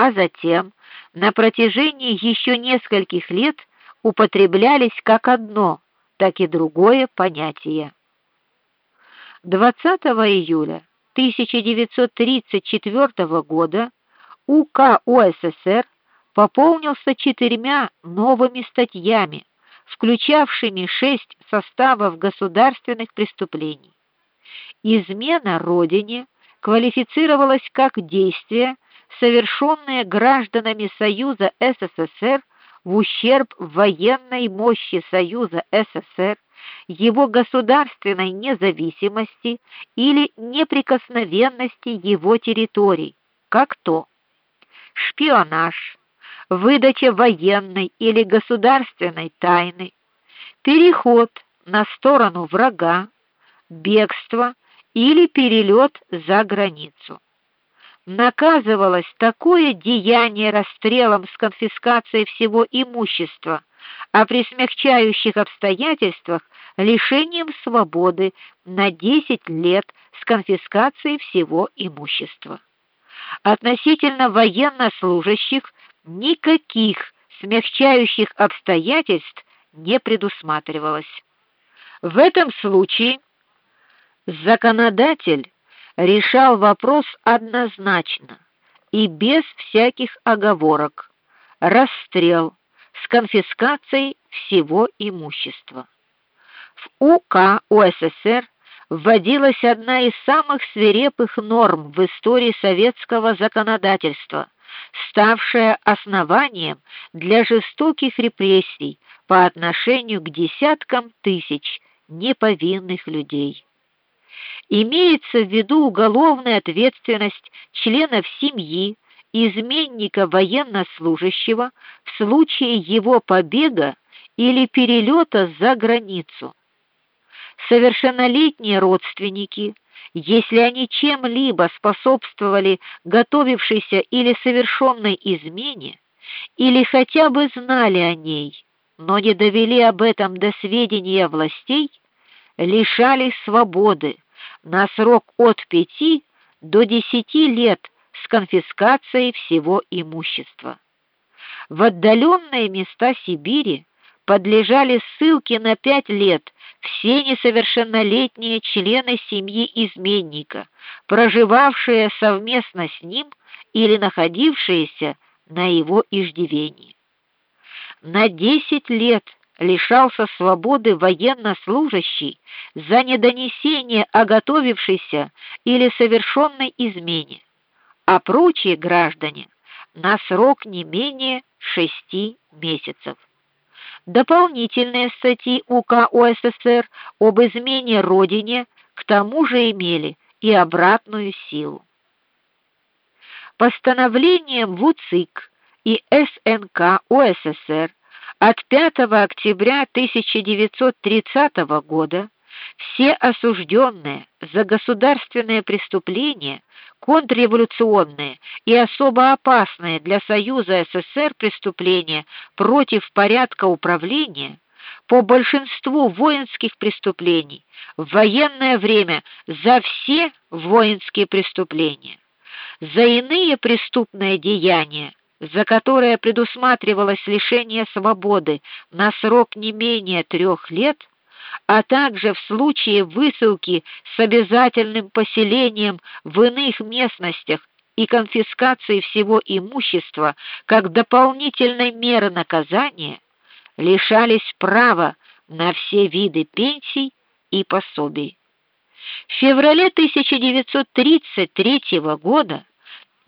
а затем на протяжении еще нескольких лет употреблялись как одно, так и другое понятие. 20 июля 1934 года УК УССР пополнился четырьмя новыми статьями, включавшими шесть составов государственных преступлений. Измена родине квалифицировалась как действие, совершенное гражданами Союза СССР в ущерб военной мощи Союза СССР, его государственной независимости или неприкосновенности его территорий, как то шпионаж, выдача военной или государственной тайны, переход на сторону врага, бегство или перелет за границу. Наказывалось такое деяние расстрелом с конфискацией всего имущества, а при смягчающих обстоятельствах лишением свободы на 10 лет с конфискацией всего имущества. Относительно военнослужащих никаких смягчающих обстоятельств не предусматривалось. В этом случае законодатель решал вопрос однозначно и без всяких оговорок: расстрел с конфискацией всего имущества. В УК УССР вводилась одна из самых свирепых норм в истории советского законодательства, ставшая основанием для жестоких репрессий по отношению к десяткам тысяч неповинных людей. Имеется в виду уголовная ответственность членов семьи изменника военнослужащего в случае его побега или перелета за границу. Совершеннолетние родственники, если они чем-либо способствовали готовившейся или совершенной измене, или хотя бы знали о ней, но не довели об этом до сведения властей, лишались свободы на срок от пяти до десяти лет с конфискацией всего имущества. В отдаленные места Сибири подлежали ссылке на пять лет все несовершеннолетние члены семьи изменника, проживавшие совместно с ним или находившиеся на его иждивении. На десять лет лишался свободы военнослужащий за недонесение о готовившейся или совершенной измене, а прочие граждане на срок не менее шести месяцев. Дополнительные статьи УК УССР об измене родине к тому же имели и обратную силу. Постановлением ВУЦИК и СНК УССР от 5 октября 1930 года все осужденные за государственные преступления, контрреволюционные и особо опасные для Союза СССР преступления против порядка управления по большинству воинских преступлений в военное время за все воинские преступления. За иные преступные деяния за которое предусматривалось лишение свободы на срок не менее трех лет, а также в случае высылки с обязательным поселением в иных местностях и конфискации всего имущества как дополнительной меры наказания, лишались права на все виды пенсий и пособий. В феврале 1933 года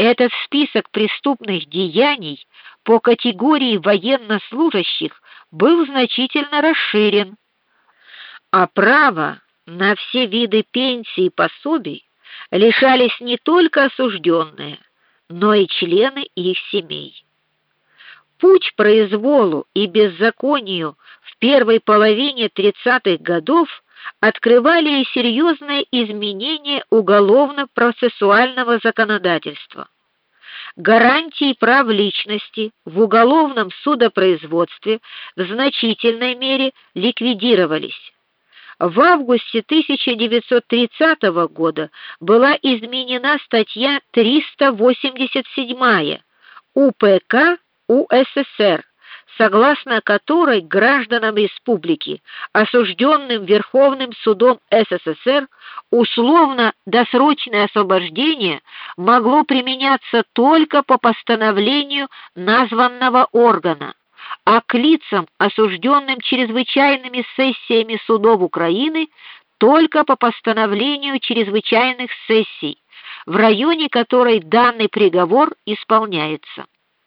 этот список преступных деяний по категории военнослужащих был значительно расширен, а право на все виды пенсий и пособий лишались не только осужденные, но и члены их семей. Путь произволу и беззаконию в первой половине 30-х годов открывали и серьезные изменения уголовно-процессуального законодательства. Гарантии прав личности в уголовном судопроизводстве в значительной мере ликвидировались. В августе 1930 года была изменена статья 387 УПК УССР, согласно которой гражданам республики, осужденным Верховным судом СССР, условно-досрочное освобождение могло применяться только по постановлению названного органа а к лицам, осужденным чрезвычайными сессиями судов Украины, только по постановлению чрезвычайных сессий, в районе которой данный приговор исполняется.